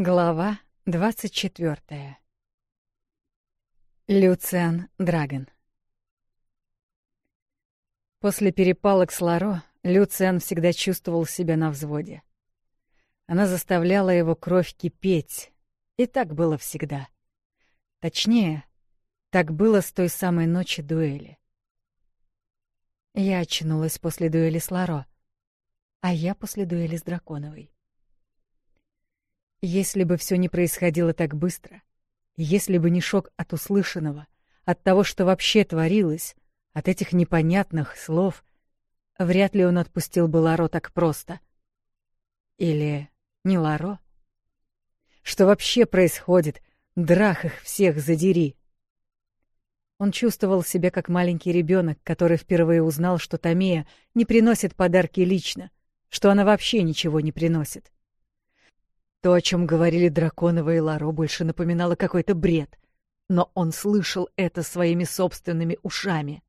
Глава 24. Люциан Драгон. После перепалок с Ларо Люциан всегда чувствовал себя на взводе. Она заставляла его кровь кипеть, и так было всегда. Точнее, так было с той самой ночи дуэли. Я очнулась после дуэли с Ларо, а я после дуэли с Драконовой. Если бы все не происходило так быстро, если бы не шок от услышанного, от того, что вообще творилось, от этих непонятных слов, вряд ли он отпустил бы Ларо так просто. Или не Ларо? Что вообще происходит? Драх их всех задери! Он чувствовал себя как маленький ребенок, который впервые узнал, что Томея не приносит подарки лично, что она вообще ничего не приносит. То, о чем говорили Драконова и Ларо, больше напоминало какой-то бред, но он слышал это своими собственными ушами.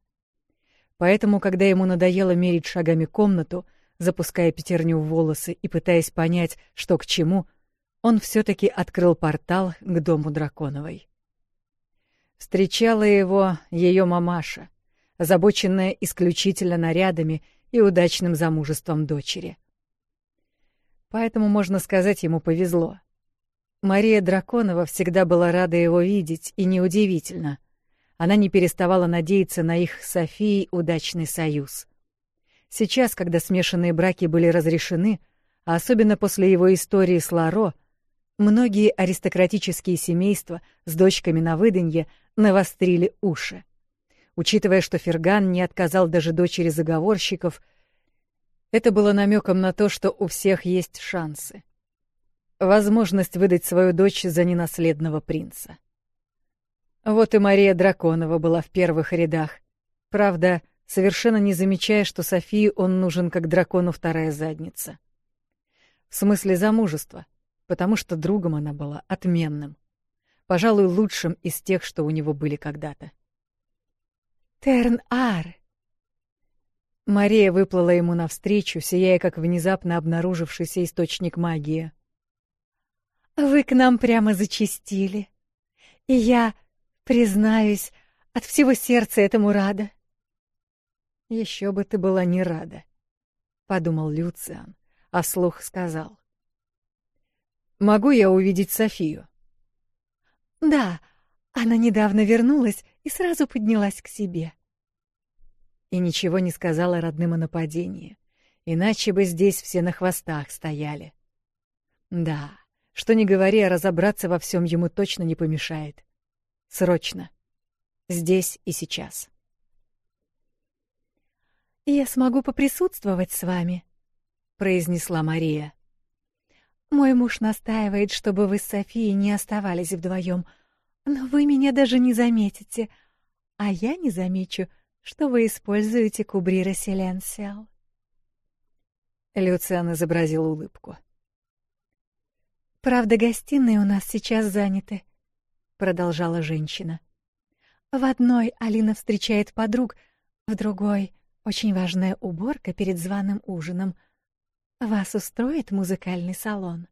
Поэтому, когда ему надоело мерить шагами комнату, запуская пятерню в волосы и пытаясь понять, что к чему, он все-таки открыл портал к дому Драконовой. Встречала его ее мамаша, озабоченная исключительно нарядами и удачным замужеством дочери — поэтому, можно сказать, ему повезло. Мария Драконова всегда была рада его видеть, и неудивительно. Она не переставала надеяться на их с Софией удачный союз. Сейчас, когда смешанные браки были разрешены, а особенно после его истории с Ларо, многие аристократические семейства с дочками на выданье навострили уши. Учитывая, что Ферган не отказал даже дочери заговорщиков — это было намеком на то, что у всех есть шансы. Возможность выдать свою дочь за ненаследного принца. Вот и Мария Драконова была в первых рядах. Правда, совершенно не замечая, что Софии он нужен как дракону вторая задница. В смысле замужества, потому что другом она была отменным. Пожалуй, лучшим из тех, что у него были когда-то. «Терн-Ар!» Мария выплыла ему навстречу, сияя как внезапно обнаружившийся источник магии. «Вы к нам прямо зачистили, и я, признаюсь, от всего сердца этому рада». «Еще бы ты была не рада», — подумал Люциан, а слух сказал. «Могу я увидеть Софию?» «Да, она недавно вернулась и сразу поднялась к себе» и ничего не сказала родным о нападении, иначе бы здесь все на хвостах стояли. Да, что не говори, а разобраться во всем ему точно не помешает. Срочно. Здесь и сейчас. «Я смогу поприсутствовать с вами», — произнесла Мария. «Мой муж настаивает, чтобы вы с Софией не оставались вдвоем, но вы меня даже не заметите, а я не замечу, — что вы используете кубрира селенсиал. Люциан изобразил улыбку. Правда, гостиные у нас сейчас заняты, продолжала женщина. В одной Алина встречает подруг, в другой очень важная уборка перед званым ужином. Вас устроит музыкальный салон.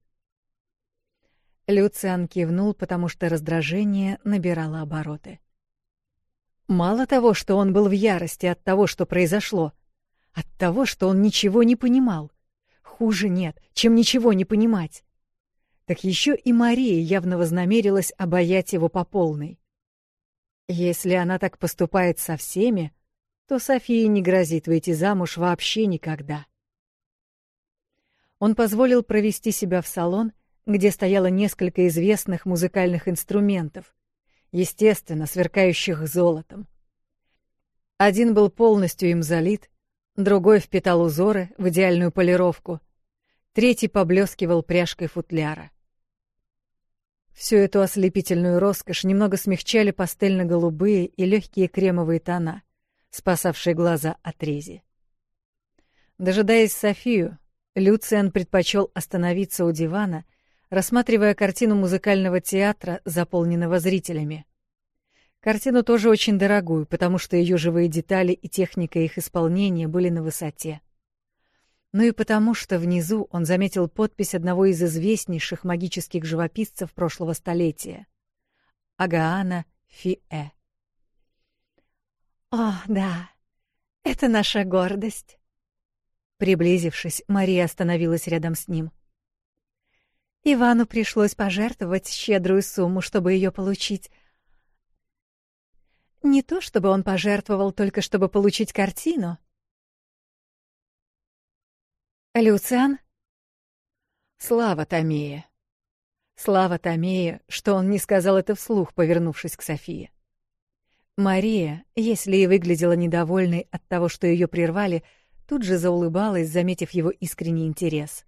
Люциан кивнул, потому что раздражение набирало обороты. Мало того, что он был в ярости от того, что произошло, от того, что он ничего не понимал. Хуже нет, чем ничего не понимать. Так еще и Мария явно вознамерилась обаять его по полной. Если она так поступает со всеми, то Софии не грозит выйти замуж вообще никогда. Он позволил провести себя в салон, где стояло несколько известных музыкальных инструментов — естественно, сверкающих золотом. Один был полностью им залит, другой впитал узоры в идеальную полировку, третий поблескивал пряжкой футляра. Всю эту ослепительную роскошь немного смягчали пастельно-голубые и легкие кремовые тона, спасавшие глаза от рези. Дожидаясь Софию, Люциан предпочел остановиться у дивана — рассматривая картину музыкального театра, заполненного зрителями. Картину тоже очень дорогую, потому что ее живые детали и техника их исполнения были на высоте. Ну и потому что внизу он заметил подпись одного из известнейших магических живописцев прошлого столетия — Агаана Фиэ. «О, да, это наша гордость!» Приблизившись, Мария остановилась рядом с ним. Ивану пришлось пожертвовать щедрую сумму, чтобы ее получить. Не то чтобы он пожертвовал только чтобы получить картину. Люциан? Слава Томея. Слава Томея, что он не сказал это вслух, повернувшись к Софии. Мария, если и выглядела недовольной от того, что ее прервали, тут же заулыбалась, заметив его искренний интерес.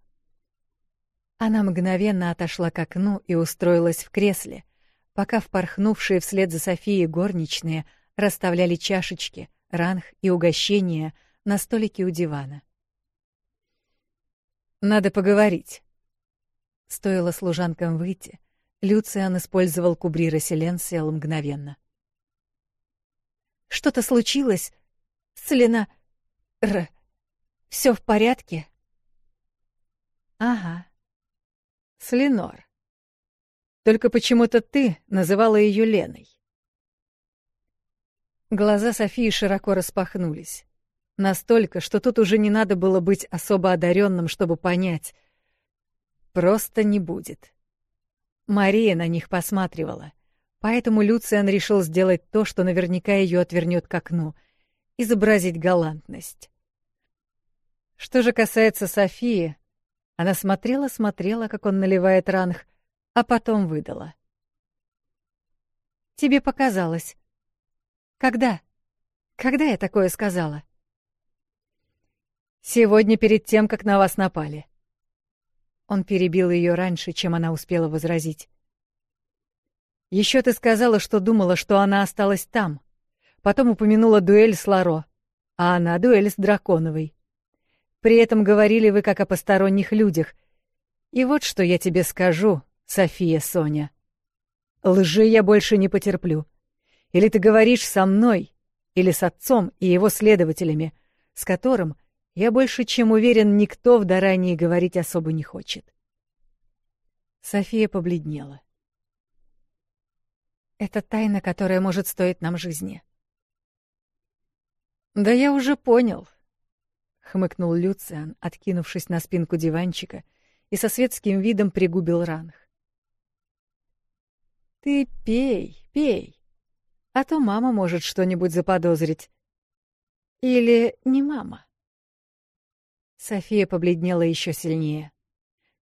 Она мгновенно отошла к окну и устроилась в кресле, пока впорхнувшие вслед за Софией горничные расставляли чашечки, ранг и угощения на столике у дивана. «Надо поговорить». Стоило служанкам выйти, Люциан использовал кубрира Селенсиал мгновенно. «Что-то случилось? Селена... Р... Все в порядке?» «Ага», с Ленор. Только почему-то ты называла ее Леной. Глаза Софии широко распахнулись. Настолько, что тут уже не надо было быть особо одаренным, чтобы понять. Просто не будет. Мария на них посматривала, поэтому Люциан решил сделать то, что наверняка ее отвернет к окну — изобразить галантность. Что же касается Софии, она смотрела-смотрела, как он наливает ранг, а потом выдала. «Тебе показалось. Когда? Когда я такое сказала?» «Сегодня перед тем, как на вас напали». Он перебил ее раньше, чем она успела возразить. Еще ты сказала, что думала, что она осталась там. Потом упомянула дуэль с Ларо, а она дуэль с Драконовой. При этом говорили вы как о посторонних людях. И вот что я тебе скажу, София Соня. Лжи я больше не потерплю. Или ты говоришь со мной, или с отцом и его следователями, с которым, я больше чем уверен, никто в Дарании говорить особо не хочет. София побледнела. Это тайна, которая может стоить нам жизни. Да я уже понял, хмыкнул Люциан, откинувшись на спинку диванчика, и со светским видом пригубил ранг. Ты пей, пей, а то мама может что-нибудь заподозрить. Или не мама. София побледнела еще сильнее.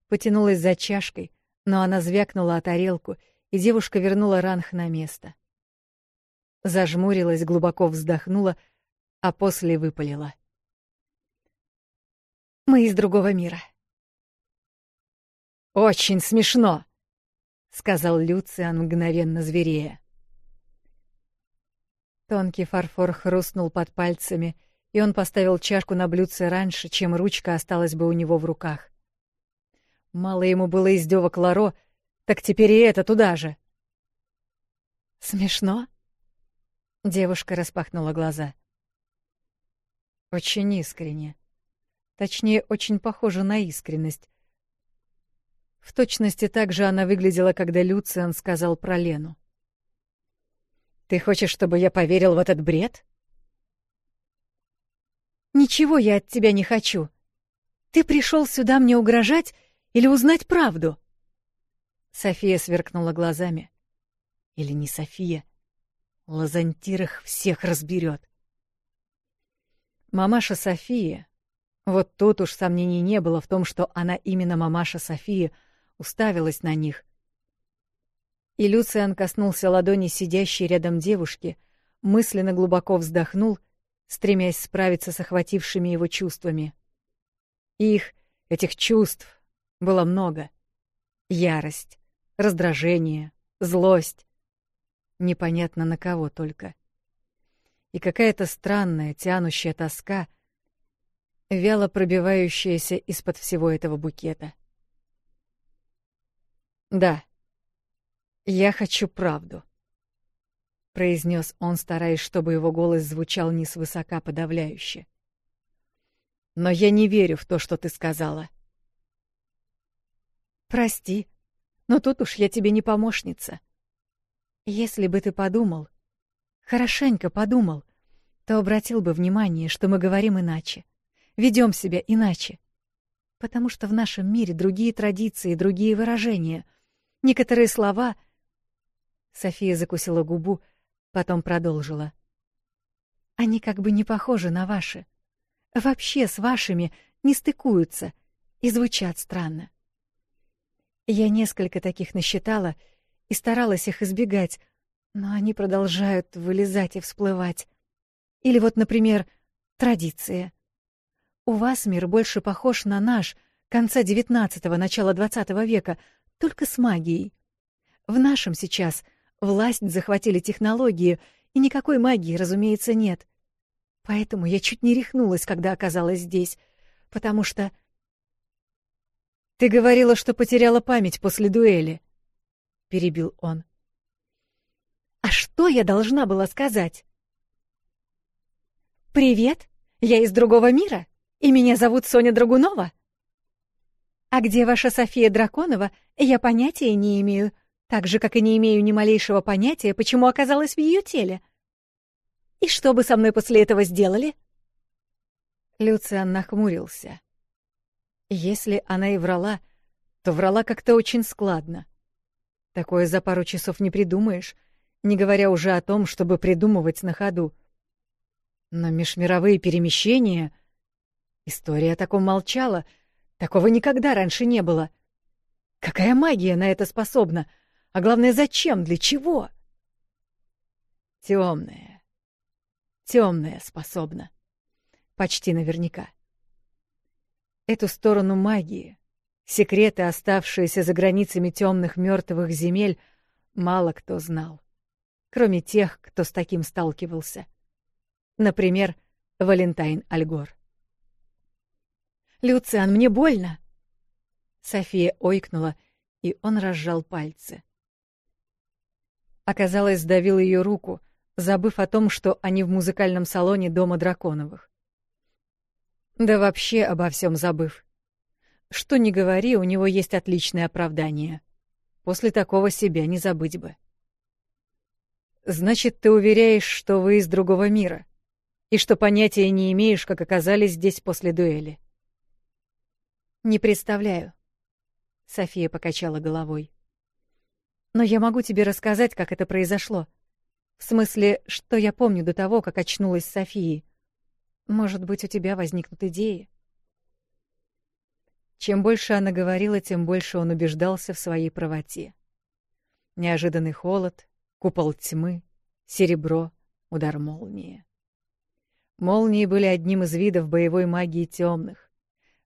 Потянулась за чашкой, но она звякнула о тарелку, и девушка вернула ранг на место. Зажмурилась, глубоко вздохнула, а после выпалила мы из другого мира. «Очень смешно», — сказал Люциан мгновенно зверея. Тонкий фарфор хрустнул под пальцами, и он поставил чашку на блюдце раньше, чем ручка осталась бы у него в руках. Мало ему было издевок Ларо, так теперь и это туда же. «Смешно?» Девушка распахнула глаза. «Очень искренне», Точнее, очень похожа на искренность. В точности так же она выглядела, когда Люциан сказал про Лену. «Ты хочешь, чтобы я поверил в этот бред?» «Ничего я от тебя не хочу. Ты пришел сюда мне угрожать или узнать правду?» София сверкнула глазами. «Или не София. Лазантир их всех разберет». Мамаша София, вот тут уж сомнений не было в том, что она именно мамаша Софии уставилась на них. И Люциан коснулся ладони сидящей рядом девушки, мысленно глубоко вздохнул, стремясь справиться с охватившими его чувствами. Их, этих чувств, было много. Ярость, раздражение, злость. Непонятно на кого только. И какая-то странная, тянущая тоска — вяло пробивающаяся из-под всего этого букета. «Да, я хочу правду», — произнес он, стараясь, чтобы его голос звучал не свысока подавляюще. «Но я не верю в то, что ты сказала». «Прости, но тут уж я тебе не помощница. Если бы ты подумал, хорошенько подумал, то обратил бы внимание, что мы говорим иначе ведем себя иначе. Потому что в нашем мире другие традиции, другие выражения. Некоторые слова... София закусила губу, потом продолжила. Они как бы не похожи на ваши. Вообще с вашими не стыкуются и звучат странно. Я несколько таких насчитала и старалась их избегать, но они продолжают вылезать и всплывать. Или вот, например, традиция — у вас мир больше похож на наш, конца девятнадцатого – начала двадцатого века, только с магией. В нашем сейчас власть захватили технологии, и никакой магии, разумеется, нет. Поэтому я чуть не рехнулась, когда оказалась здесь, потому что... «Ты говорила, что потеряла память после дуэли», — перебил он. «А что я должна была сказать?» «Привет, я из другого мира?» и меня зовут Соня Драгунова? А где ваша София Драконова, я понятия не имею, так же, как и не имею ни малейшего понятия, почему оказалась в ее теле. И что бы со мной после этого сделали?» Люциан нахмурился. Если она и врала, то врала как-то очень складно. Такое за пару часов не придумаешь, не говоря уже о том, чтобы придумывать на ходу. Но межмировые перемещения — История о таком молчала. Такого никогда раньше не было. Какая магия на это способна? А главное, зачем? Для чего? Темная. Темная способна. Почти наверняка. Эту сторону магии, секреты, оставшиеся за границами темных мертвых земель, мало кто знал. Кроме тех, кто с таким сталкивался. Например, Валентайн Альгор. Люциан, мне больно!» София ойкнула, и он разжал пальцы. Оказалось, сдавил ее руку, забыв о том, что они в музыкальном салоне дома Драконовых. Да вообще обо всем забыв. Что ни говори, у него есть отличное оправдание. После такого себя не забыть бы. «Значит, ты уверяешь, что вы из другого мира, и что понятия не имеешь, как оказались здесь после дуэли?» Не представляю. София покачала головой. Но я могу тебе рассказать, как это произошло. В смысле, что я помню до того, как очнулась Софии. Может быть, у тебя возникнут идеи. Чем больше она говорила, тем больше он убеждался в своей правоте. Неожиданный холод, купол тьмы, серебро, удар молнии. Молнии были одним из видов боевой магии темных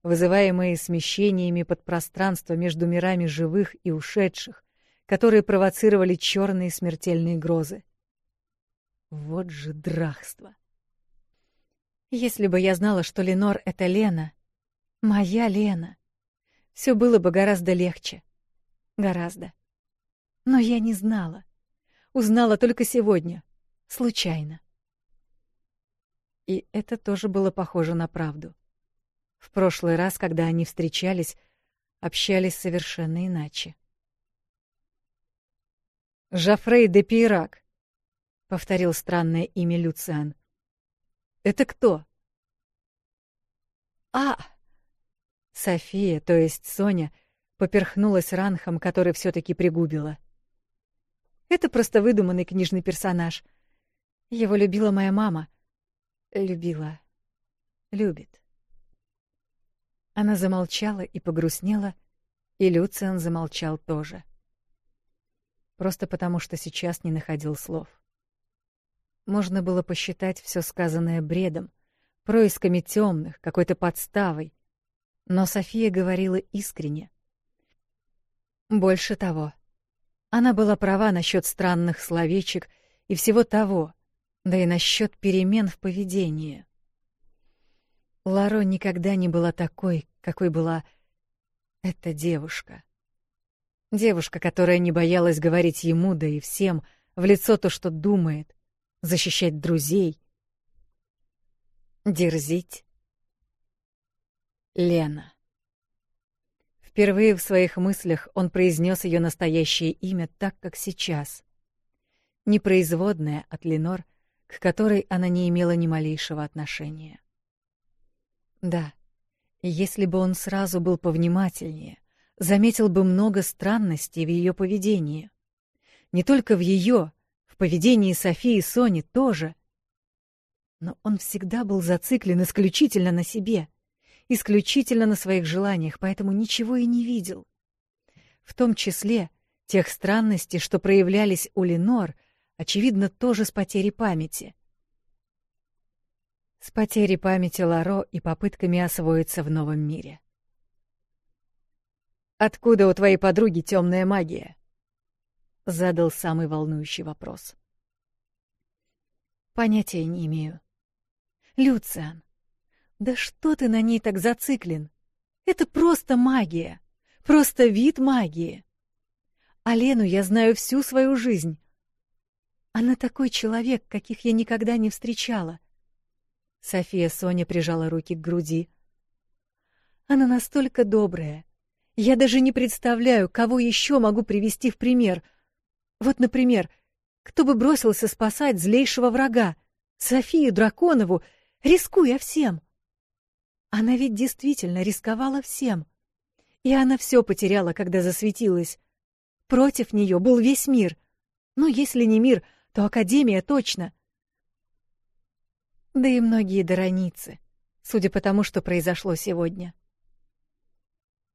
вызываемые смещениями подпространства между мирами живых и ушедших, которые провоцировали черные смертельные грозы. Вот же драхство! Если бы я знала, что Ленор — это Лена, моя Лена, все было бы гораздо легче. Гораздо. Но я не знала. Узнала только сегодня. Случайно. И это тоже было похоже на правду. В прошлый раз, когда они встречались, общались совершенно иначе. «Жафрей де Пейрак», — повторил странное имя Люциан. «Это кто?» «А!» София, то есть Соня, поперхнулась ранхом, который все таки пригубила. «Это просто выдуманный книжный персонаж. Его любила моя мама. Любила. Любит. Она замолчала и погрустнела, и Люциан замолчал тоже. Просто потому, что сейчас не находил слов. Можно было посчитать все сказанное бредом, происками темных, какой-то подставой, но София говорила искренне. Больше того, она была права насчет странных словечек и всего того, да и насчет перемен в поведении. Ларо никогда не была такой, какой была эта девушка. Девушка, которая не боялась говорить ему, да и всем, в лицо то, что думает, защищать друзей, дерзить. Лена. Впервые в своих мыслях он произнес ее настоящее имя так, как сейчас. Непроизводное от Ленор, к которой она не имела ни малейшего отношения. Да, если бы он сразу был повнимательнее, заметил бы много странностей в ее поведении. Не только в ее, в поведении Софии и Сони тоже. Но он всегда был зациклен исключительно на себе, исключительно на своих желаниях, поэтому ничего и не видел. В том числе тех странностей, что проявлялись у Ленор, очевидно, тоже с потерей памяти с потерей памяти Ларо и попытками освоиться в новом мире. «Откуда у твоей подруги темная магия?» — задал самый волнующий вопрос. «Понятия не имею. Люциан, да что ты на ней так зациклен? Это просто магия, просто вид магии. А Лену я знаю всю свою жизнь. Она такой человек, каких я никогда не встречала. София Соня прижала руки к груди. Она настолько добрая. Я даже не представляю, кого еще могу привести в пример. Вот, например, кто бы бросился спасать злейшего врага, Софию Драконову, рискуя всем. Она ведь действительно рисковала всем. И она все потеряла, когда засветилась. Против нее был весь мир. Ну, если не мир, то Академия точно да и многие дараницы, судя по тому, что произошло сегодня.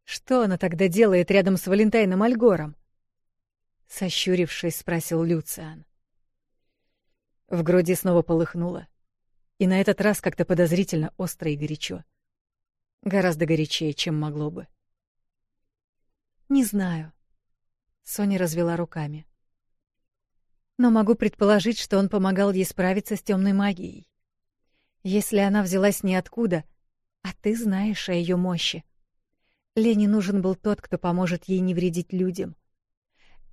Что она тогда делает рядом с Валентайном Альгором? Сощурившись, спросил Люциан. В груди снова полыхнуло, и на этот раз как-то подозрительно остро и горячо. Гораздо горячее, чем могло бы. Не знаю. Соня развела руками. Но могу предположить, что он помогал ей справиться с темной магией. Если она взялась ниоткуда, а ты знаешь о ее мощи. Лене нужен был тот, кто поможет ей не вредить людям.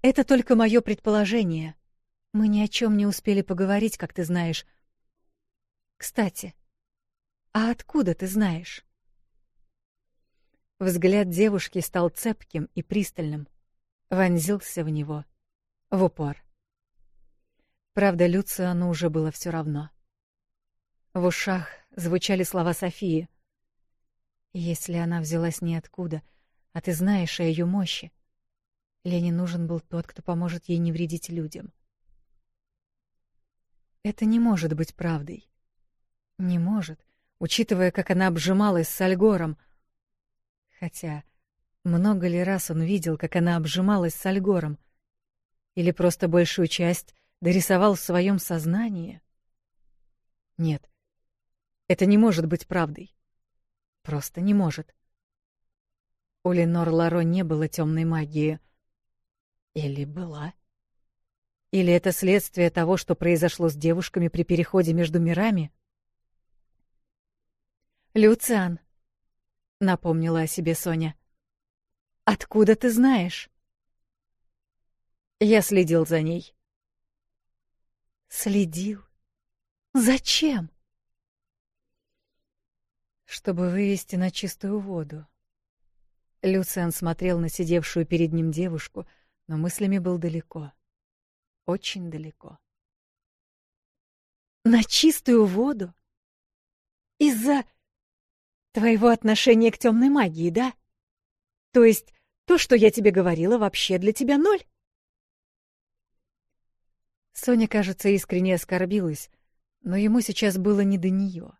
Это только мое предположение. Мы ни о чем не успели поговорить, как ты знаешь. Кстати, а откуда ты знаешь? Взгляд девушки стал цепким и пристальным, вонзился в него, в упор. Правда, Люциану уже было все равно. В ушах звучали слова Софии. Если она взялась ниоткуда, а ты знаешь о ее мощи, Лене нужен был тот, кто поможет ей не вредить людям. Это не может быть правдой. Не может, учитывая, как она обжималась с Альгором. Хотя, много ли раз он видел, как она обжималась с Альгором? Или просто большую часть дорисовал в своем сознании? Нет, это не может быть правдой. Просто не может. У Ленор Ларо не было темной магии. Или была? Или это следствие того, что произошло с девушками при переходе между мирами? «Люциан», — напомнила о себе Соня, — «откуда ты знаешь?» Я следил за ней. «Следил? Зачем?» чтобы вывести на чистую воду. Люциан смотрел на сидевшую перед ним девушку, но мыслями был далеко. Очень далеко. На чистую воду? Из-за твоего отношения к темной магии, да? То есть то, что я тебе говорила, вообще для тебя ноль? Соня, кажется, искренне оскорбилась, но ему сейчас было не до нее.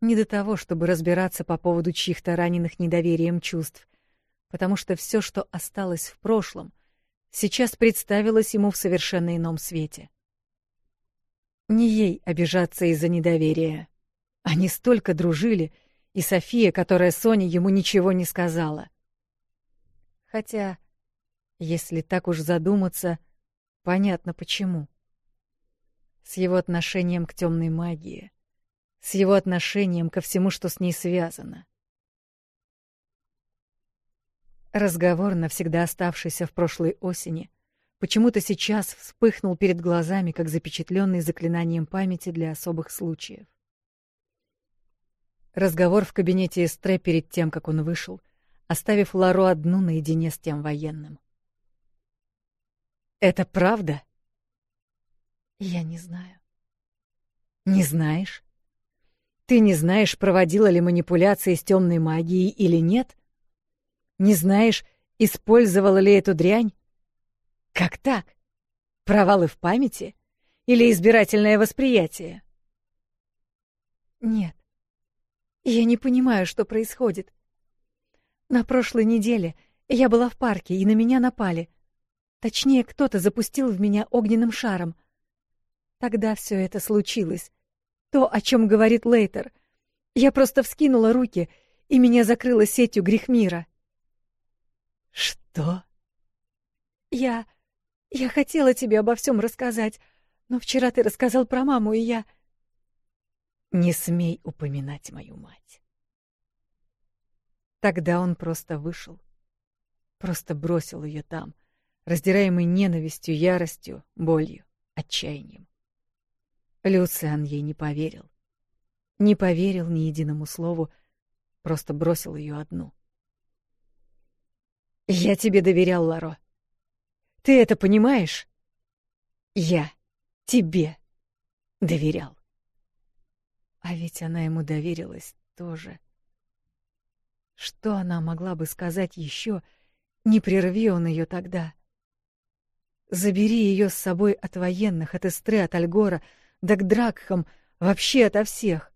Не до того, чтобы разбираться по поводу чьих-то раненых недоверием чувств, потому что все, что осталось в прошлом, сейчас представилось ему в совершенно ином свете. Не ей обижаться из-за недоверия. Они столько дружили, и София, которая Соне ему ничего не сказала. Хотя, если так уж задуматься, понятно почему. С его отношением к темной магии — с его отношением ко всему, что с ней связано. Разговор, навсегда оставшийся в прошлой осени, почему-то сейчас вспыхнул перед глазами, как запечатленный заклинанием памяти для особых случаев. Разговор в кабинете Эстре перед тем, как он вышел, оставив Лару одну наедине с тем военным. «Это правда?» «Я не знаю». «Не знаешь?» Ты не знаешь, проводила ли манипуляции с темной магией или нет? Не знаешь, использовала ли эту дрянь? Как так? Провалы в памяти? Или избирательное восприятие? Нет. Я не понимаю, что происходит. На прошлой неделе я была в парке, и на меня напали. Точнее, кто-то запустил в меня огненным шаром. Тогда все это случилось. То, о чем говорит Лейтер. Я просто вскинула руки, и меня закрыла сетью грех мира. «Что?» «Я... я хотела тебе обо всем рассказать, но вчера ты рассказал про маму, и я...» «Не смей упоминать мою мать». Тогда он просто вышел. Просто бросил ее там, раздираемый ненавистью, яростью, болью, отчаянием. Люциан ей не поверил. Не поверил ни единому слову, просто бросил ее одну. «Я тебе доверял, Ларо. Ты это понимаешь? Я тебе доверял». А ведь она ему доверилась тоже. Что она могла бы сказать еще, не прерви он ее тогда? Забери ее с собой от военных, от эстры, от Альгора — да к Дракхам, вообще ото всех.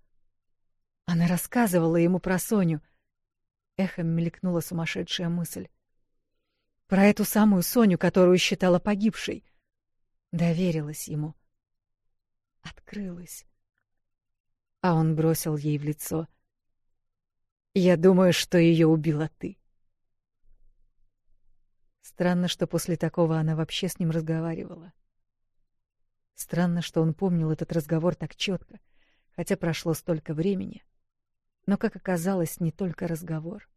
Она рассказывала ему про Соню. Эхом мелькнула сумасшедшая мысль. Про эту самую Соню, которую считала погибшей. Доверилась ему. Открылась. А он бросил ей в лицо. «Я думаю, что ее убила ты». Странно, что после такого она вообще с ним разговаривала. Странно, что он помнил этот разговор так четко, хотя прошло столько времени. Но, как оказалось, не только разговор.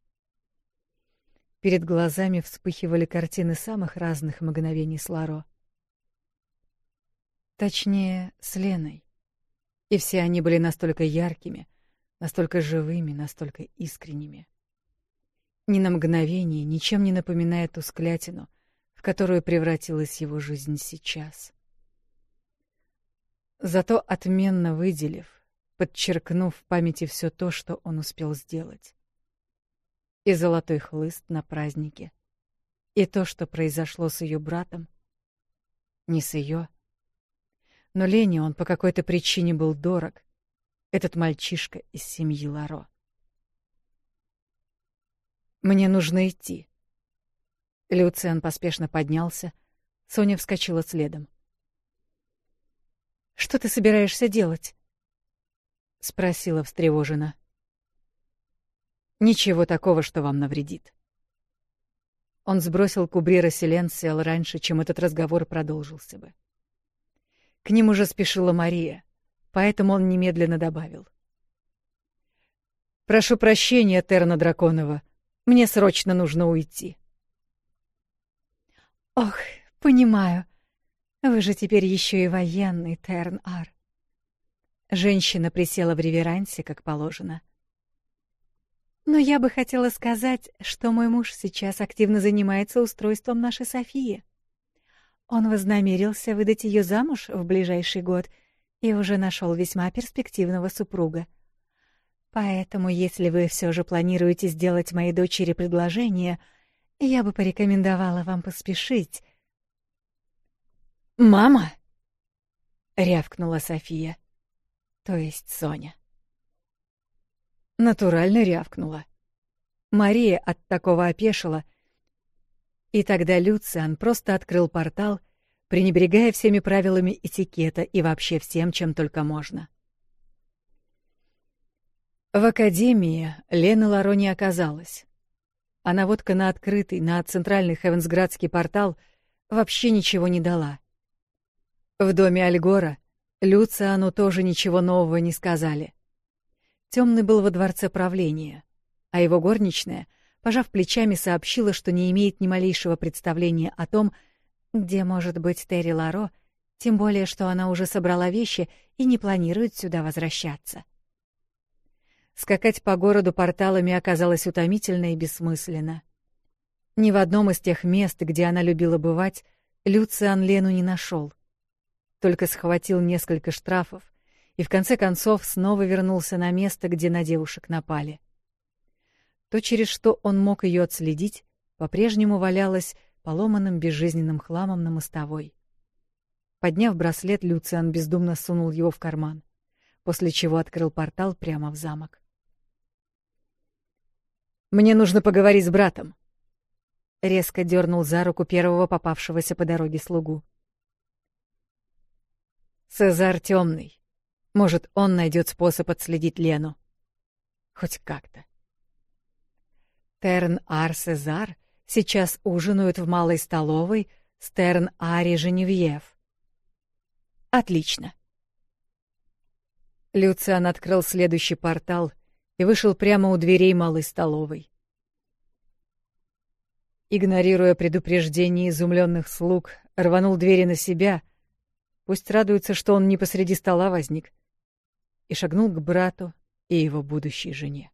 Перед глазами вспыхивали картины самых разных мгновений с Ларо. Точнее, с Леной. И все они были настолько яркими, настолько живыми, настолько искренними. Ни на мгновение ничем не напоминая ту склятину, в которую превратилась его жизнь сейчас зато отменно выделив, подчеркнув в памяти все то, что он успел сделать. И золотой хлыст на празднике, и то, что произошло с ее братом, не с ее. Но Лене он по какой-то причине был дорог, этот мальчишка из семьи Ларо. «Мне нужно идти». Люциан поспешно поднялся, Соня вскочила следом. Что ты собираешься делать? спросила встревоженно. Ничего такого, что вам навредит. Он сбросил кубрира Селенциал раньше, чем этот разговор продолжился бы. К ним уже спешила Мария, поэтому он немедленно добавил. «Прошу прощения, Терна Драконова, мне срочно нужно уйти». «Ох, понимаю», вы же теперь еще и военный, Терн-Ар. Женщина присела в реверансе, как положено. Но я бы хотела сказать, что мой муж сейчас активно занимается устройством нашей Софии. Он вознамерился выдать ее замуж в ближайший год и уже нашел весьма перспективного супруга. Поэтому, если вы все же планируете сделать моей дочери предложение, я бы порекомендовала вам поспешить — «Мама!» — рявкнула София, то есть Соня. Натурально рявкнула. Мария от такого опешила, и тогда Люциан просто открыл портал, пренебрегая всеми правилами этикета и вообще всем, чем только можно. В академии Лена Ларо не оказалась. А наводка на открытый, на центральный Хевенсградский портал вообще ничего не дала — в доме Альгора Люциану тоже ничего нового не сказали. Темный был во дворце правления, а его горничная, пожав плечами, сообщила, что не имеет ни малейшего представления о том, где может быть Терри Ларо, тем более, что она уже собрала вещи и не планирует сюда возвращаться. Скакать по городу порталами оказалось утомительно и бессмысленно. Ни в одном из тех мест, где она любила бывать, Люциан Лену не нашел — только схватил несколько штрафов и в конце концов снова вернулся на место, где на девушек напали. То, через что он мог ее отследить, по-прежнему валялось поломанным безжизненным хламом на мостовой. Подняв браслет, Люциан бездумно сунул его в карман, после чего открыл портал прямо в замок. «Мне нужно поговорить с братом», — резко дернул за руку первого попавшегося по дороге слугу. Цезарь темный. Может, он найдет способ отследить Лену. Хоть как-то. Терн-Ар Сезар сейчас ужинают в малой столовой с Терн-Ари Женевьев. Отлично. Люциан открыл следующий портал и вышел прямо у дверей малой столовой. Игнорируя предупреждение изумленных слуг, рванул двери на себя — Пусть радуется, что он не посреди стола возник. И шагнул к брату и его будущей жене.